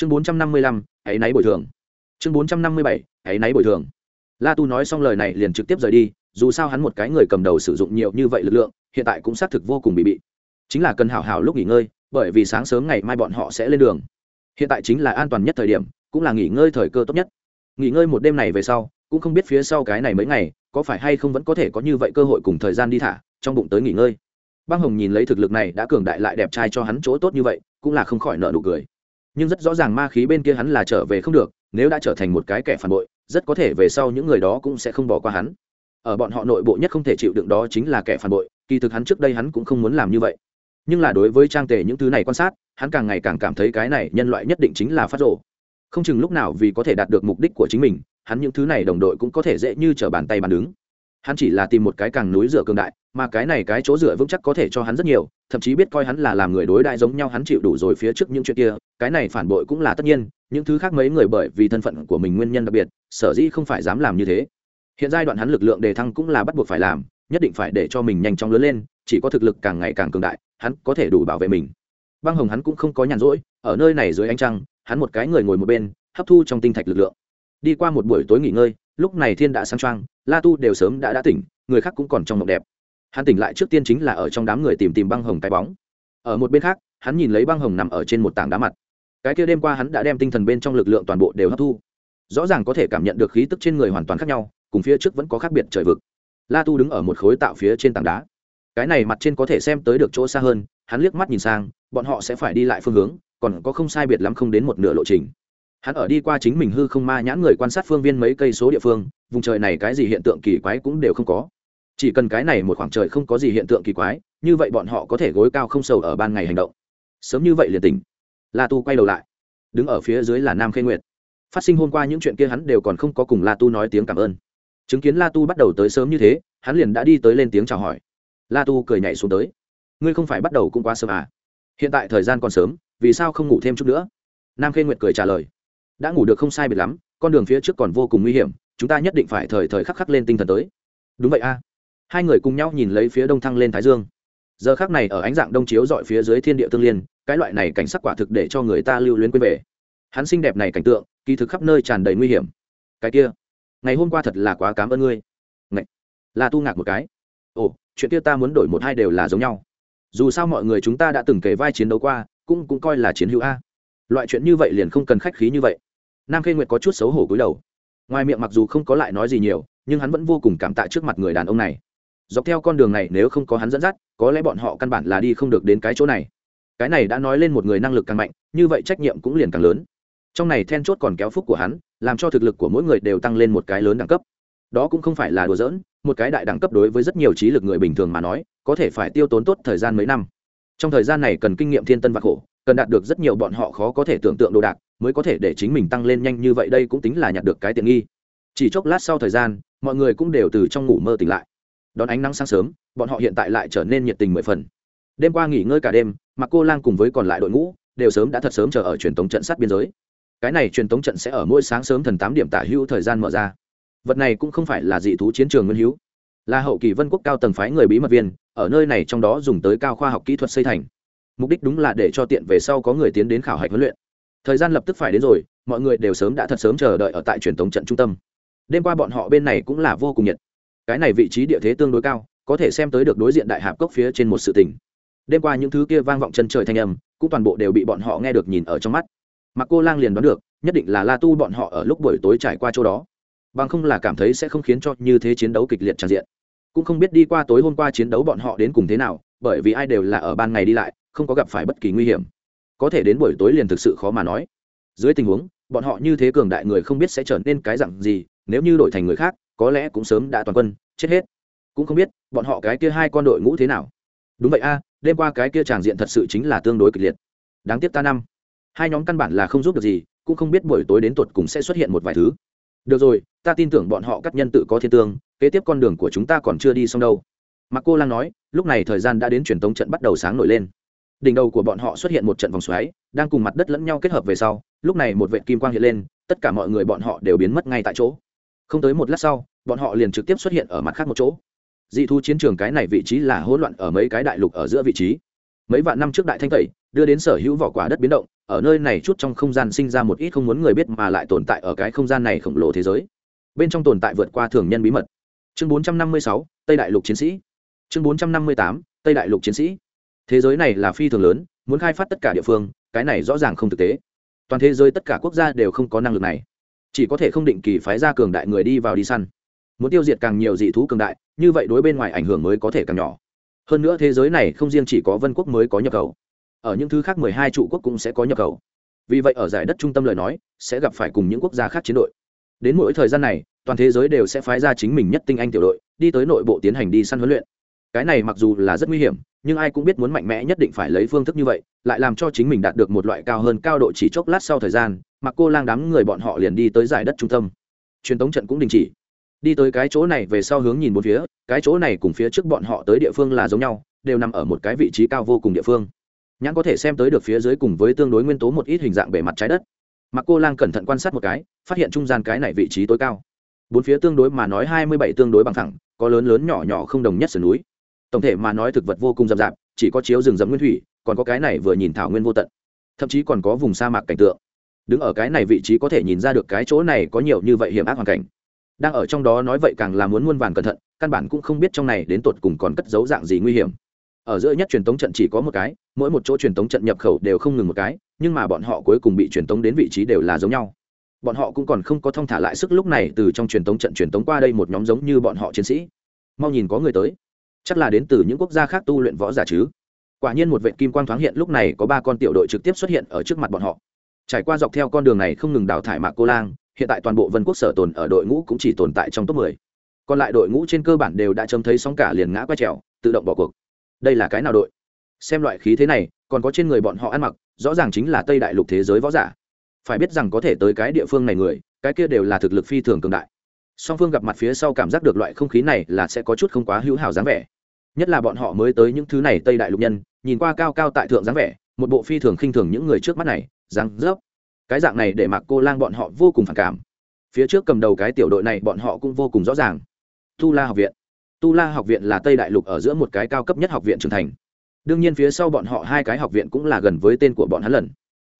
chương bốn trăm năm mươi lăm, hãy náy bồi thường. Chương bốn trăm năm mươi bảy, hãy náy bồi thường. La tu nói xong lời này liền trực tiếp rời đi, dù sao hắn một cái người cầm đầu sử dụng nhiều như vậy lực lượng, hiện tại cũng xác thực vô cùng bị bị. Chính là cần hảo hảo lúc nghỉ ngơi, bởi vì sáng sớm ngày mai bọn họ sẽ lên đường. Hiện tại chính là an toàn nhất thời điểm, cũng là nghỉ ngơi thời cơ tốt nhất. Nghỉ ngơi một đêm này về sau, cũng không biết phía sau cái này mấy ngày, có phải hay không vẫn có thể có như vậy cơ hội cùng thời gian đi thả, trong bụng tới nghỉ ngơi. Băng hồng nhìn lấy thực lực này đã cường đại lại đẹp trai cho hắn chỗ tốt như vậy, cũng là không khỏi nợ nụ cười nhưng rất rõ ràng ma khí bên kia hắn là trở về không được, nếu đã trở thành một cái kẻ phản bội, rất có thể về sau những người đó cũng sẽ không bỏ qua hắn. Ở bọn họ nội bộ nhất không thể chịu đựng đó chính là kẻ phản bội, kỳ thực hắn trước đây hắn cũng không muốn làm như vậy. Nhưng là đối với trang tề những thứ này quan sát, hắn càng ngày càng cảm thấy cái này nhân loại nhất định chính là phát rộ không chừng lúc nào vì có thể đạt được mục đích của chính mình, hắn những thứ này đồng đội cũng có thể dễ như t r ở bàn tay bàn đứng hắn chỉ là tìm một cái càng núi rửa cường đại, mà cái này cái chỗ rửa vững chắc có thể cho hắn rất nhiều, thậm chí biết coi hắn là làm người đối đại giống nhau hắn chịu đủ rồi phía trước những chuyện kia, cái này phản bội cũng là tất nhiên, những thứ khác mấy người bởi vì thân phận của mình nguyên nhân đặc biệt, sở dĩ không phải dám làm như thế. Hiện giai đoạn hắn lực lượng đề thăng cũng là bắt buộc phải làm, nhất định phải để cho mình nhanh chóng lớn lên, chỉ có thực lực càng ngày càng cường đại, hắn có thể đủ bảo vệ mình. Băng hồng hắn cũng không có nhàn rỗi, ở nơi này dưới ánh trăng, hắn một cái người ngồi một bên, hấp thu trong tinh thạch lực lượng. Đi qua một buổi tối nghỉ ngơi lúc này thiên đã sang trang la tu đều sớm đã đã tỉnh, người khác cũng còn trong mộng đẹp. Hắn tỉnh lại trước tiên chính là ở trong đám người tìm tìm băng hồng cái bóng. Ở một bên khác, hắn nhìn lấy băng hồng nằm ở trên một tảng đá mặt. Cái kia đêm qua hắn đã đem tinh thần bên trong lực lượng toàn bộ đều hấp thu. Rõ ràng có thể cảm nhận được khí tức trên người hoàn toàn khác nhau, cùng phía trước vẫn có khác biệt trời vực. La tu đứng ở một khối tạo phía trên tảng đá. Cái này mặt trên có thể xem tới được chỗ xa hơn, hắn liếc mắt nhìn sang, bọn họ sẽ phải đi lại phương hướng, còn có không sai biệt lắm không đến một nửa lộ trình hắn ở đi qua chính mình hư không ma nhãn người quan sát phương viên mấy cây số địa phương, vùng trời này cái gì hiện tượng kỳ quái cũng đều không có. Chỉ cần cái này một khoảng trời không có gì hiện tượng kỳ quái, như vậy bọn họ có thể gối cao không sầu ở ban ngày hành động. Sớm như vậy liền tỉnh. La tu quay đầu lại. Đứng ở phía dưới là nam khê nguyệt. Phát sinh hôm qua những chuyện kia hắn đều còn không có cùng la tu nói tiếng cảm ơn. Chứng kiến la tu bắt đầu tới sớm như thế, hắn liền đã đi tới lên tiếng chào hỏi. La tu cười nhảy xuống tới. Ngươi không phải bắt đầu cũng quá sớm à? Hiện tại thời gian còn sớm, vì sao không ngủ thêm chút nữa? Nam khê nguyệt cười trả lời đã ngủ được không sai biệt lắm, con đường phía trước còn vô cùng nguy hiểm, chúng ta nhất định phải thời thời khắc khắc lên tinh thần tới. Đúng vậy a. Hai người cùng nhau nhìn lấy phía đông thăng lên thái dương. Giờ khác này ở ánh dạng đông chiếu dọi phía dưới thiên địa tương liên, cái loại này cảnh sắc quả thực để cho người ta lưu luyến quên về. Hắn xinh đẹp này cảnh tượng, kỳ thực khắp nơi tràn đầy nguy hiểm. Cái kia, ngày hôm qua thật là quá cảm ơn ngươi. Ngậy. là tu ngạc một cái. Ồ, chuyện kia ta muốn đổi một hai đều là giống nhau. Dù sao mọi người chúng ta đã từng kể vai chiến đấu qua, cũng cũng coi là chiến hữu a. Loại chuyện như vậy liền không cần khách khí như vậy nam khê nguyệt có chút xấu hổ cúi đầu ngoài miệng mặc dù không có lại nói gì nhiều nhưng hắn vẫn vô cùng cảm tạ trước mặt người đàn ông này dọc theo con đường này nếu không có hắn dẫn dắt có lẽ bọn họ căn bản là đi không được đến cái chỗ này cái này đã nói lên một người năng lực càng mạnh như vậy trách nhiệm cũng liền càng lớn trong này then chốt còn kéo phúc của hắn làm cho thực lực của mỗi người đều tăng lên một cái lớn đẳng cấp đó cũng không phải là đùa giỡn, một cái đại đẳng cấp đối với rất nhiều trí lực người bình thường mà nói, có thể phải tiêu tốn tốt thời gian mấy năm. Trong thời gian này cần kinh nghiệm thiên tân và khổ, cần đạt được rất nhiều bọn họ khó có thể tưởng tượng đồ đạc mới có thể để chính mình tăng lên nhanh như vậy, đây cũng tính là nhặt được cái tiện nghi. Chỉ chốc lát sau thời gian, mọi người cũng đều từ trong ngủ mơ tỉnh lại. Đón ánh nắng sáng sớm, bọn họ hiện tại lại trở nên nhiệt tình mười phần. Đêm qua nghỉ ngơi cả đêm, mà cô lang cùng với còn lại đội ngũ, đều sớm đã thật sớm chờ ở truyền thống trận sát biên giới. Cái này truyền thống trận sẽ ở mỗi sáng sớm thần tám điểm tả hữu thời gian mở ra. Vật này cũng không phải là dị thú chiến trường nguyên hữu. Là hậu kỳ vân quốc cao tầng phái người bí mật viên, ở nơi này trong đó dùng tới cao khoa học kỹ thuật xây thành. Mục đích đúng là để cho tiện về sau có người tiến đến khảo hạch huấn luyện thời gian lập tức phải đến rồi, mọi người đều sớm đã thật sớm chờ đợi ở tại truyền thống trận trung tâm. Đêm qua bọn họ bên này cũng là vô cùng nhiệt. Cái này vị trí địa thế tương đối cao, có thể xem tới được đối diện đại hạp cốc phía trên một sự tỉnh đêm qua những thứ kia vang vọng chân trời thanh âm, cũng toàn bộ đều bị bọn họ nghe được nhìn ở trong mắt. Mà cô lang liền đoán được, nhất định là la tu bọn họ ở lúc buổi tối trải qua chỗ đó. Bằng không là cảm thấy sẽ không khiến cho như thế chiến đấu kịch liệt tràn diện. Cũng không biết đi qua tối hôm qua chiến đấu bọn họ đến cùng thế nào, bởi vì ai đều là ở ban ngày đi lại, không có gặp phải bất kỳ nguy hiểm có thể đến buổi tối liền thực sự khó mà nói. Dưới tình huống, bọn họ như thế cường đại người không biết sẽ trở nên cái dặn gì, nếu như đổi thành người khác, có lẽ cũng sớm đã toàn quân, chết hết. Cũng không biết, bọn họ cái kia hai con đội ngũ thế nào. Đúng vậy a, đêm qua cái kia tràng diện thật sự chính là tương đối kịch liệt. Đáng tiếc ta năm. Hai nhóm căn bản là không giúp được gì, cũng không biết buổi tối đến tuột cùng sẽ xuất hiện một vài thứ. Được rồi, ta tin tưởng bọn họ các nhân tự có thiên tương, kế tiếp con đường của chúng ta còn chưa đi xong đâu. Mặc cô lan nói, lúc này thời gian đã đến truyền tống trận bắt đầu sáng nổi lên đỉnh đầu của bọn họ xuất hiện một trận vòng xoáy đang cùng mặt đất lẫn nhau kết hợp về sau lúc này một vệ kim quang hiện lên tất cả mọi người bọn họ đều biến mất ngay tại chỗ. Không tới một lát sau bọn họ liền trực tiếp xuất hiện ở mặt khác một chỗ. Dị thu chiến trường cái này vị trí là hỗn loạn ở mấy cái đại lục ở giữa vị trí. Mấy vạn năm trước đại thanh tẩy đưa đến sở hữu vỏ quả đất biến động ở nơi này chút trong không gian sinh ra một ít không muốn người biết mà lại tồn tại ở cái không gian này khổng lồ thế giới. Bên trong tồn tại vượt qua thường nhân bí mật. Chương 456, tây đại lục chiến sĩ. Chương 458, tây đại lục chiến sĩ thế giới này là phi thường lớn, muốn khai phát tất cả địa phương, cái này rõ ràng không thực tế. Toàn thế giới tất cả quốc gia đều không có năng lực này. Chỉ có thể không định kỳ phái ra cường đại người đi vào đi săn. Muốn tiêu diệt càng nhiều dị thú cường đại, như vậy đối bên ngoài ảnh hưởng mới có thể càng nhỏ. Hơn nữa thế giới này không riêng chỉ có vân quốc mới có nhập khẩu. Ở những thứ khác mười hai trụ quốc cũng sẽ có nhập khẩu. Vì vậy ở giải đất trung tâm lời nói, sẽ gặp phải cùng những quốc gia khác chiến đội. Đến mỗi thời gian này, toàn thế giới đều sẽ phái ra chính mình nhất tinh anh tiểu đội, đi tới nội bộ tiến hành đi săn huấn luyện cái này mặc dù là rất nguy hiểm, nhưng ai cũng biết muốn mạnh mẽ nhất định phải lấy phương thức như vậy, lại làm cho chính mình đạt được một loại cao hơn cao độ chỉ chốc lát sau thời gian, mặc cô lang đám người bọn họ liền đi tới giải đất trung tâm. Truyền tống trận cũng đình chỉ. Đi tới cái chỗ này về sau hướng nhìn một phía, cái chỗ này cùng phía trước bọn họ tới địa phương là giống nhau, đều nằm ở một cái vị trí cao vô cùng địa phương. Nhãn có thể xem tới được phía dưới cùng với tương đối nguyên tố một ít hình dạng bề mặt trái đất. Mặc cô lang cẩn thận quan sát một cái, phát hiện trung gian cái này vị trí tối cao. Bốn phía tương đối mà nói hai mươi bảy tương đối bằng thẳng, có lớn lớn nhỏ nhỏ không đồng nhất sườn núi tổng thể mà nói thực vật vô cùng rậm rạp, chỉ có chiếu rừng rậm nguyên thủy, còn có cái này vừa nhìn thảo nguyên vô tận. Thậm chí còn có vùng sa mạc cảnh tượng. Đứng ở cái này vị trí có thể nhìn ra được cái chỗ này có nhiều như vậy hiểm ác hoàn cảnh. Đang ở trong đó nói vậy càng là muốn muôn vàn cẩn thận, căn bản cũng không biết trong này đến tột cùng còn cất dấu dạng gì nguy hiểm. Ở giữa nhất truyền tống trận chỉ có một cái, mỗi một chỗ truyền tống trận nhập khẩu đều không ngừng một cái, nhưng mà bọn họ cuối cùng bị truyền tống đến vị trí đều là giống nhau. Bọn họ cũng còn không có thông thả lại sức lúc này từ trong truyền tống trận truyền tống qua đây một nhóm giống như bọn họ chiến sĩ. Mau nhìn có người tới chắc là đến từ những quốc gia khác tu luyện võ giả chứ. Quả nhiên một vệ kim quang thoáng hiện, lúc này có ba con tiểu đội trực tiếp xuất hiện ở trước mặt bọn họ. Trải qua dọc theo con đường này không ngừng đào thải mạc cô lang, hiện tại toàn bộ vân quốc sở tồn ở đội ngũ cũng chỉ tồn tại trong top 10. còn lại đội ngũ trên cơ bản đều đã chấm thấy sóng cả liền ngã qua trèo, tự động bỏ cuộc. Đây là cái nào đội? Xem loại khí thế này, còn có trên người bọn họ ăn mặc, rõ ràng chính là tây đại lục thế giới võ giả. Phải biết rằng có thể tới cái địa phương này người, cái kia đều là thực lực phi thường cường đại. Song phương gặp mặt phía sau cảm giác được loại không khí này là sẽ có chút không quá hữu hảo dáng vẻ nhất là bọn họ mới tới những thứ này tây đại lục nhân, nhìn qua cao cao tại thượng dáng vẻ, một bộ phi thường khinh thường những người trước mắt này, dáng dấp. Cái dạng này để mặc cô lang bọn họ vô cùng phản cảm. Phía trước cầm đầu cái tiểu đội này bọn họ cũng vô cùng rõ ràng. Tu la học viện. Tu la học viện là tây đại lục ở giữa một cái cao cấp nhất học viện trưởng thành. Đương nhiên phía sau bọn họ hai cái học viện cũng là gần với tên của bọn hắn lần.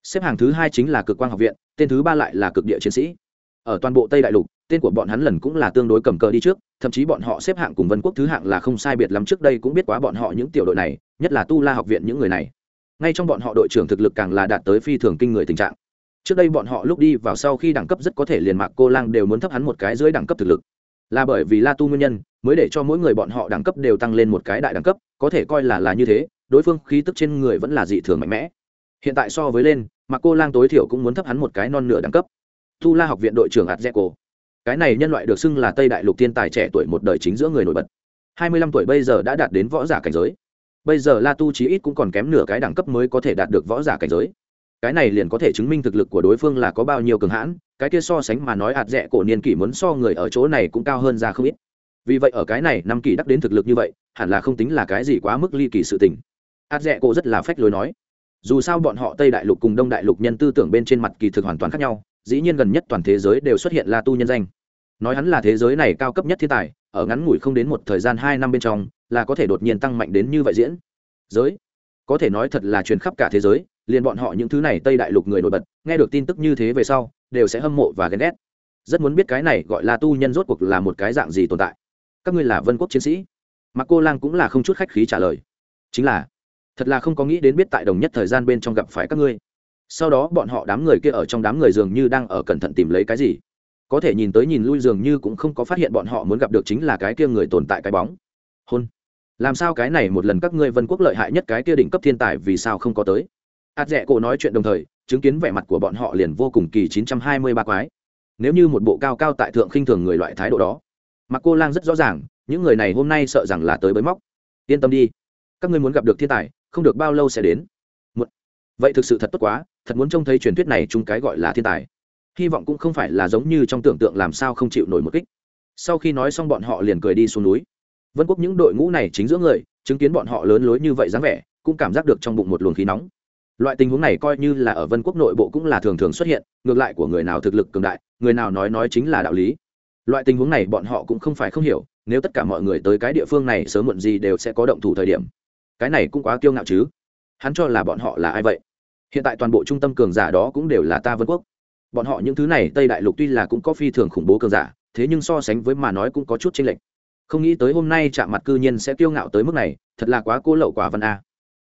Xếp hàng thứ hai chính là cực quang học viện, tên thứ ba lại là cực địa chiến sĩ. Ở toàn bộ tây đại lục tên của bọn hắn lần cũng là tương đối cầm cờ đi trước, thậm chí bọn họ xếp hạng cùng vân quốc thứ hạng là không sai biệt lắm trước đây cũng biết quá bọn họ những tiểu đội này, nhất là tu la học viện những người này. Ngay trong bọn họ đội trưởng thực lực càng là đạt tới phi thường kinh người tình trạng. Trước đây bọn họ lúc đi vào sau khi đẳng cấp rất có thể liền mạc cô lang đều muốn thấp hắn một cái dưới đẳng cấp thực lực. Là bởi vì la tu nguyên nhân, mới để cho mỗi người bọn họ đẳng cấp đều tăng lên một cái đại đẳng cấp, có thể coi là là như thế, đối phương khí tức trên người vẫn là dị thường mạnh mẽ. Hiện tại so với lên, mạc cô lang tối thiểu cũng muốn thấp hắn một cái non nửa đẳng cấp. Tu la học viện đội trưởng ạt cổ cái này nhân loại được xưng là tây đại lục thiên tài trẻ tuổi một đời chính giữa người nổi bật. Hai mươi lăm tuổi bây giờ đã đạt đến võ giả cảnh giới. Bây giờ la tu chí ít cũng còn kém nửa cái đẳng cấp mới có thể đạt được võ giả cảnh giới. Cái này liền có thể chứng minh thực lực của đối phương là có bao nhiêu cường hãn, cái kia so sánh mà nói hạt rẻ cổ niên kỷ muốn so người ở chỗ này cũng cao hơn ra không ít. Vì vậy ở cái này năm kỷ đắc đến thực lực như vậy, hẳn là không tính là cái gì quá mức ly kỳ sự tình. Hạt rẻ cổ rất là phách lối nói. Dù sao bọn họ tây đại lục cùng đông đại lục nhân tư tưởng bên trên mặt kỳ thực hoàn toàn khác nhau, dĩ nhiên gần nhất toàn thế giới đều xuất hiện la tu nhân danh nói hắn là thế giới này cao cấp nhất thiên tài, ở ngắn ngủi không đến một thời gian hai năm bên trong, là có thể đột nhiên tăng mạnh đến như vậy diễn. Giới. Có thể nói thật là truyền khắp cả thế giới, liền bọn họ những thứ này tây đại lục người nổi bật, nghe được tin tức như thế về sau, đều sẽ hâm mộ và ghen ghét. Rất muốn biết cái này gọi là tu nhân rốt cuộc là một cái dạng gì tồn tại. Các ngươi là vân quốc chiến sĩ. Mà cô lang cũng là không chút khách khí trả lời. Chính là, thật là không có nghĩ đến biết tại đồng nhất thời gian bên trong gặp phải các ngươi. Sau đó bọn họ đám người kia ở trong đám người dường như đang ở cẩn thận tìm lấy cái gì có thể nhìn tới nhìn lui dường như cũng không có phát hiện bọn họ muốn gặp được chính là cái kia người tồn tại cái bóng. Hôn. Làm sao cái này một lần các ngươi vân quốc lợi hại nhất cái kia đỉnh cấp thiên tài vì sao không có tới? Ạt rẽ cổ nói chuyện đồng thời, chứng kiến vẻ mặt của bọn họ liền vô cùng kỳ chín trăm hai mươi ba quái. Nếu như một bộ cao cao tại thượng khinh thường người loại thái độ đó mặc cô lang rất rõ ràng, những người này hôm nay sợ rằng là tới bới móc. Yên tâm đi, các ngươi muốn gặp được thiên tài, không được bao lâu sẽ đến. Một. Vậy thực sự thật tốt quá, thật muốn trông thấy truyền thuyết này chung cái gọi là thiên tài hy vọng cũng không phải là giống như trong tưởng tượng làm sao không chịu nổi một kích. Sau khi nói xong bọn họ liền cười đi xuống núi. Vân quốc những đội ngũ này chính giữa người, chứng kiến bọn họ lớn lối như vậy dáng vẻ, cũng cảm giác được trong bụng một luồng khí nóng. Loại tình huống này coi như là ở vân quốc nội bộ cũng là thường thường xuất hiện, ngược lại của người nào thực lực cường đại, người nào nói nói chính là đạo lý. Loại tình huống này bọn họ cũng không phải không hiểu, nếu tất cả mọi người tới cái địa phương này sớm muộn gì đều sẽ có động thủ thời điểm. Cái này cũng quá kiêu ngạo chứ. Hắn cho là bọn họ là ai vậy? Hiện tại toàn bộ trung tâm cường giả đó cũng đều là ta vân quốc bọn họ những thứ này tây đại lục tuy là cũng có phi thường khủng bố cường giả, thế nhưng so sánh với mà nói cũng có chút chênh lệch. Không nghĩ tới hôm nay chạm mặt cư nhiên sẽ kiêu ngạo tới mức này, thật là quá cô lậu quả văn a.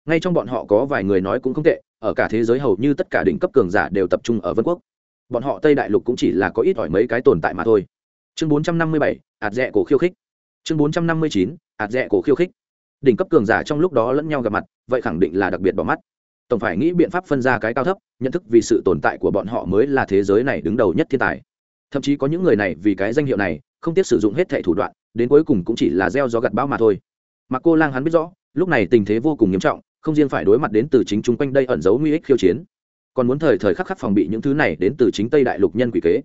Ngay trong bọn họ có vài người nói cũng không tệ, ở cả thế giới hầu như tất cả đỉnh cấp cường giả đều tập trung ở vân quốc. Bọn họ tây đại lục cũng chỉ là có ít ỏi mấy cái tồn tại mà thôi. Chương bốn trăm năm mươi bảy ạt rẽ cổ khiêu khích. Chương bốn trăm năm mươi chín ạt rẽ cổ khiêu khích. Đỉnh cấp cường giả trong lúc đó lẫn nhau gặp mặt, vậy khẳng định là đặc biệt bỏ mắt tổng phải nghĩ biện pháp phân ra cái cao thấp, nhận thức vì sự tồn tại của bọn họ mới là thế giới này đứng đầu nhất thiên tài. Thậm chí có những người này vì cái danh hiệu này, không tiếc sử dụng hết thẻ thủ đoạn, đến cuối cùng cũng chỉ là gieo gió gặt bão mà thôi. Mà cô lang hắn biết rõ, lúc này tình thế vô cùng nghiêm trọng, không riêng phải đối mặt đến từ chính chung quanh đây ẩn giấu nguy ích khiêu chiến, còn muốn thời thời khắc khắc phòng bị những thứ này đến từ chính tây đại lục nhân quỷ kế.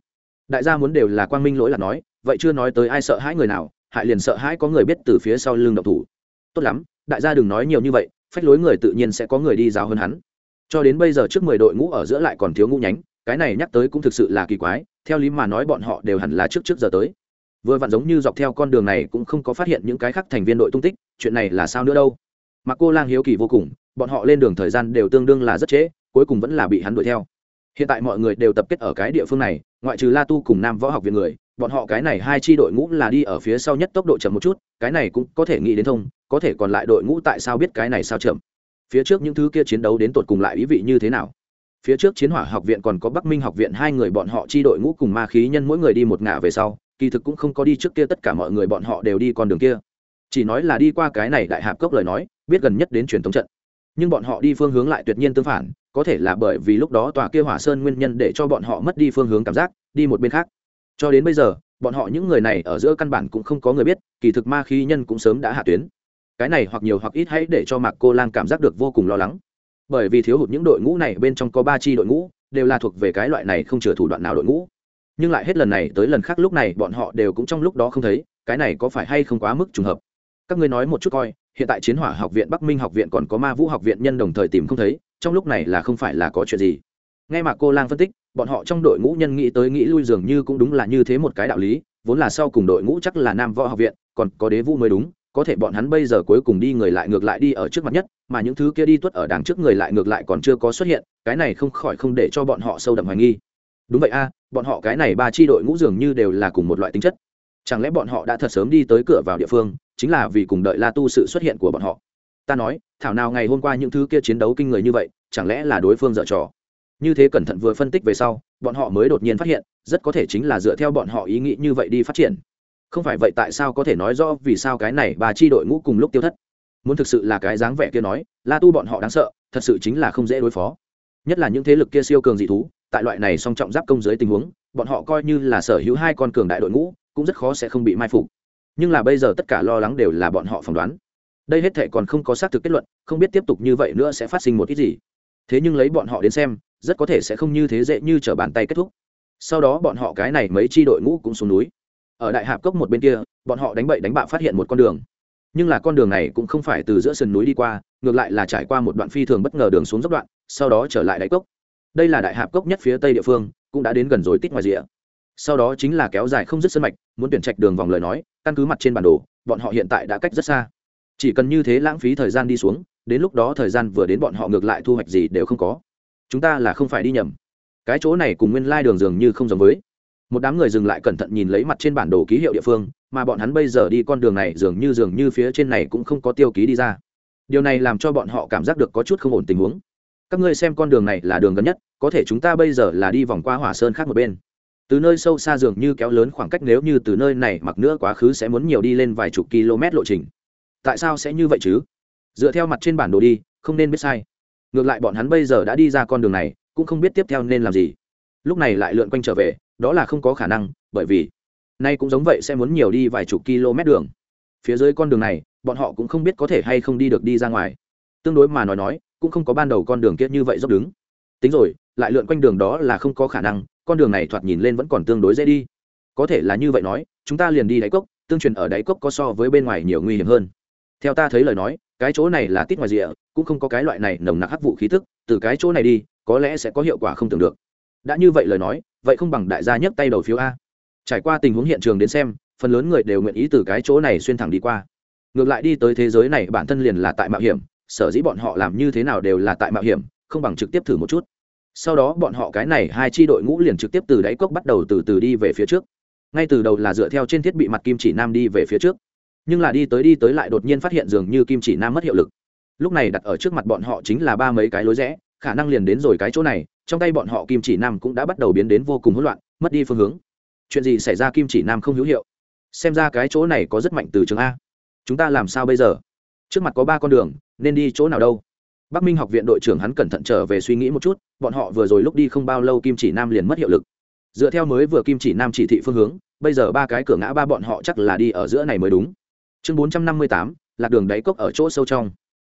Đại gia muốn đều là quang minh lỗi là nói, vậy chưa nói tới ai sợ hãi người nào, hại liền sợ hãi có người biết từ phía sau lưng động thủ. Tốt lắm, đại gia đừng nói nhiều như vậy phách lối người tự nhiên sẽ có người đi giáo hơn hắn. Cho đến bây giờ trước mười đội ngũ ở giữa lại còn thiếu ngũ nhánh, cái này nhắc tới cũng thực sự là kỳ quái, theo lý mà nói bọn họ đều hẳn là trước trước giờ tới. Vừa vặn giống như dọc theo con đường này cũng không có phát hiện những cái khác thành viên đội tung tích, chuyện này là sao nữa đâu. Mà cô lang hiếu kỳ vô cùng, bọn họ lên đường thời gian đều tương đương là rất trễ, cuối cùng vẫn là bị hắn đuổi theo. Hiện tại mọi người đều tập kết ở cái địa phương này, ngoại trừ la tu cùng nam võ học viện người, bọn họ cái này hai chi đội ngũ là đi ở phía sau nhất tốc độ chậm một chút, cái này cũng có thể nghĩ đến thông có thể còn lại đội ngũ tại sao biết cái này sao chậm? Phía trước những thứ kia chiến đấu đến tột cùng lại ý vị như thế nào? Phía trước chiến hỏa học viện còn có bắc minh học viện, hai người bọn họ chi đội ngũ cùng ma khí nhân mỗi người đi một ngả về sau, kỳ thực cũng không có đi trước kia, tất cả mọi người bọn họ đều đi con đường kia. Chỉ nói là đi qua cái này đại hạp cốc lời nói, biết gần nhất đến truyền thống trận. Nhưng bọn họ đi phương hướng lại tuyệt nhiên tương phản, có thể là bởi vì lúc đó tòa kia hỏa sơn nguyên nhân để cho bọn họ mất đi phương hướng cảm giác, đi một bên khác. Cho đến bây giờ, bọn họ những người này ở giữa căn bản cũng không có người biết, kỳ thực ma khí nhân cũng sớm đã hạ tuyến cái này hoặc nhiều hoặc ít hãy để cho mạc cô lang cảm giác được vô cùng lo lắng. Bởi vì thiếu hụt những đội ngũ này bên trong có ba chi đội ngũ, đều là thuộc về cái loại này không chừa thủ đoạn nào đội ngũ. Nhưng lại hết lần này tới lần khác lúc này bọn họ đều cũng trong lúc đó không thấy, cái này có phải hay không quá mức trùng hợp? Các ngươi nói một chút coi, hiện tại chiến hỏa học viện, bắc minh học viện còn có ma vũ học viện nhân đồng thời tìm không thấy, trong lúc này là không phải là có chuyện gì? Ngay mà cô lang phân tích, bọn họ trong đội ngũ nhân nghĩ tới nghĩ lui dường như cũng đúng là như thế một cái đạo lý, vốn là sau cùng đội ngũ chắc là nam võ học viện, còn có đế vũ mới đúng có thể bọn hắn bây giờ cuối cùng đi người lại ngược lại đi ở trước mặt nhất, mà những thứ kia đi tuất ở đằng trước người lại ngược lại còn chưa có xuất hiện, cái này không khỏi không để cho bọn họ sâu đậm hoài nghi. Đúng vậy a, bọn họ cái này ba tri đội ngũ dường như đều là cùng một loại tính chất. Chẳng lẽ bọn họ đã thật sớm đi tới cửa vào địa phương, chính là vì cùng đợi la tu sự xuất hiện của bọn họ? Ta nói, thảo nào ngày hôm qua những thứ kia chiến đấu kinh người như vậy, chẳng lẽ là đối phương dở trò? Như thế cẩn thận vừa phân tích về sau, bọn họ mới đột nhiên phát hiện, rất có thể chính là dựa theo bọn họ ý nghĩ như vậy đi phát triển không phải vậy tại sao có thể nói rõ vì sao cái này bà chi đội ngũ cùng lúc tiêu thất? Muốn thực sự là cái dáng vẻ kia nói, la tu bọn họ đáng sợ, thật sự chính là không dễ đối phó. Nhất là những thế lực kia siêu cường dị thú, tại loại này song trọng giáp công dưới tình huống, bọn họ coi như là sở hữu hai con cường đại đội ngũ, cũng rất khó sẽ không bị mai phục. Nhưng là bây giờ tất cả lo lắng đều là bọn họ phỏng đoán. Đây hết thể còn không có xác thực kết luận, không biết tiếp tục như vậy nữa sẽ phát sinh một ít gì. Thế nhưng lấy bọn họ đến xem, rất có thể sẽ không như thế dễ như t r ở bàn tay kết thúc. Sau đó bọn họ cái này mấy chi đội ngũ cũng xuống núi ở đại hạp cốc một bên kia, bọn họ đánh bậy đánh bạ phát hiện một con đường. Nhưng là con đường này cũng không phải từ giữa sườn núi đi qua, ngược lại là trải qua một đoạn phi thường bất ngờ đường xuống dốc đoạn, sau đó trở lại đại cốc. Đây là đại hạp cốc nhất phía tây địa phương, cũng đã đến gần rồi tít ngoài rìa. Sau đó chính là kéo dài không dứt sân mạch, muốn tuyển trạch đường vòng lời nói, căn cứ mặt trên bản đồ, bọn họ hiện tại đã cách rất xa. Chỉ cần như thế lãng phí thời gian đi xuống, đến lúc đó thời gian vừa đến bọn họ ngược lại thu hoạch gì đều không có. Chúng ta là không phải đi nhầm. Cái chỗ này cùng nguyên lai đường dường như không giống với một đám người dừng lại cẩn thận nhìn lấy mặt trên bản đồ ký hiệu địa phương, mà bọn hắn bây giờ đi con đường này dường như dường như phía trên này cũng không có tiêu ký đi ra. Điều này làm cho bọn họ cảm giác được có chút không ổn tình huống. Các ngươi xem con đường này là đường gần nhất, có thể chúng ta bây giờ là đi vòng qua hỏa sơn khác một bên. Từ nơi sâu xa dường như kéo lớn khoảng cách nếu như từ nơi này mặc nữa quá khứ sẽ muốn nhiều đi lên vài chục km lộ trình. Tại sao sẽ như vậy chứ? Dựa theo mặt trên bản đồ đi, không nên biết sai. Ngược lại bọn hắn bây giờ đã đi ra con đường này, cũng không biết tiếp theo nên làm gì. Lúc này lại lượn quanh trở về đó là không có khả năng, bởi vì nay cũng giống vậy sẽ muốn nhiều đi vài chục km đường. Phía dưới con đường này, bọn họ cũng không biết có thể hay không đi được đi ra ngoài. Tương đối mà nói nói, cũng không có ban đầu con đường kia như vậy dốc đứng. Tính rồi, lại lượn quanh đường đó là không có khả năng, con đường này thoạt nhìn lên vẫn còn tương đối dễ đi. Có thể là như vậy nói, chúng ta liền đi đáy cốc, tương truyền ở đáy cốc có so với bên ngoài nhiều nguy hiểm hơn. Theo ta thấy lời nói, cái chỗ này là tít ngoài rìa, cũng không có cái loại này nồng nặc hắc vụ khí thức từ cái chỗ này đi, có lẽ sẽ có hiệu quả không tưởng được. Đã như vậy lời nói vậy không bằng đại gia nhấc tay đầu phiếu a. Trải qua tình huống hiện trường đến xem, phần lớn người đều nguyện ý từ cái chỗ này xuyên thẳng đi qua. Ngược lại đi tới thế giới này, bản thân liền là tại mạo hiểm, sở dĩ bọn họ làm như thế nào đều là tại mạo hiểm, không bằng trực tiếp thử một chút. Sau đó bọn họ cái này hai chi đội ngũ liền trực tiếp từ đáy cốc bắt đầu từ từ đi về phía trước. Ngay từ đầu là dựa theo trên thiết bị mặt kim chỉ nam đi về phía trước. Nhưng là đi tới đi tới lại đột nhiên phát hiện dường như kim chỉ nam mất hiệu lực. Lúc này đặt ở trước mặt bọn họ chính là ba mấy cái lối rẽ, khả năng liền đến rồi cái chỗ này trong tay bọn họ kim chỉ nam cũng đã bắt đầu biến đến vô cùng hỗn loạn, mất đi phương hướng. Chuyện gì xảy ra kim chỉ nam không hữu hiệu? Xem ra cái chỗ này có rất mạnh từ trường a. Chúng ta làm sao bây giờ? Trước mặt có ba con đường, nên đi chỗ nào đâu? Bắc minh học viện đội trưởng hắn cẩn thận trở về suy nghĩ một chút, bọn họ vừa rồi lúc đi không bao lâu kim chỉ nam liền mất hiệu lực. Dựa theo mới vừa kim chỉ nam chỉ thị phương hướng, bây giờ ba cái cửa ngã ba bọn họ chắc là đi ở giữa này mới đúng. Chương bốn trăm năm mươi tám, lạc đường đáy cốc ở chỗ sâu trong.